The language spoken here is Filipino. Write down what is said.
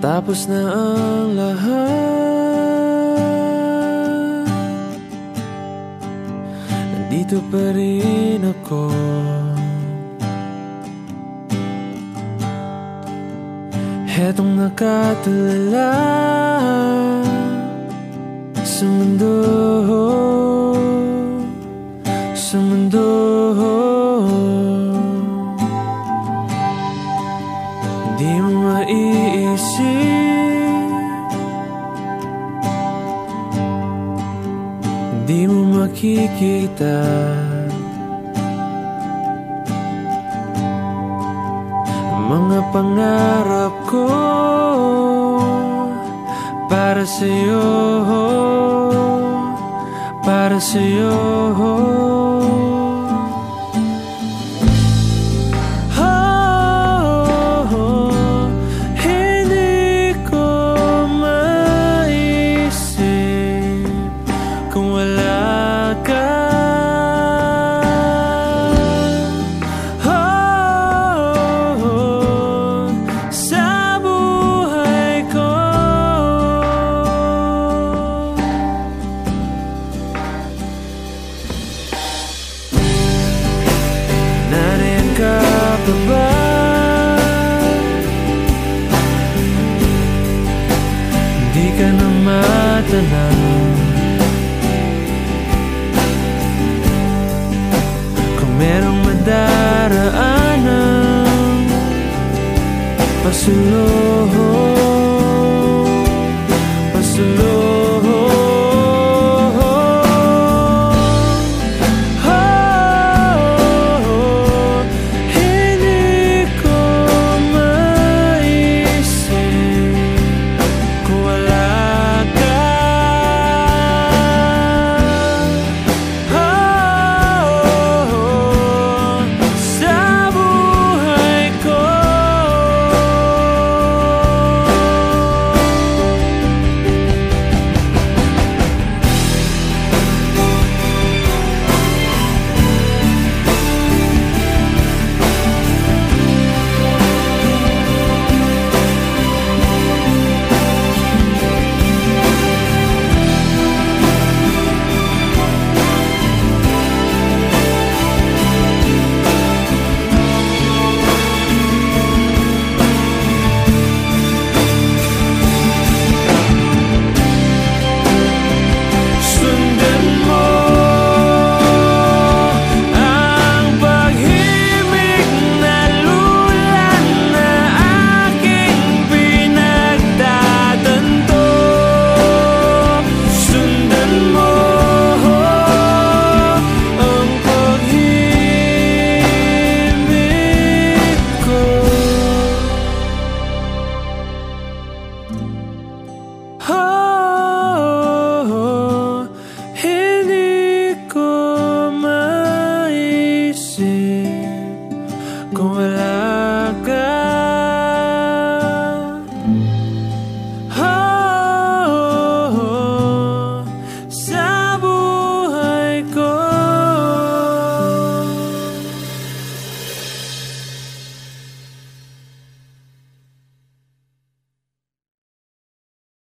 Tapos na ang lahat. Nandito pa rin ako. Hetong nakatulala Sa mundo. Sa mundo maiisip Di mo makikita. Mga pangarap ko Para sa'yo Para sa'yo ka ba? Hindi ka na matanaw Kung merong madaraanan Pasulong qu'on veut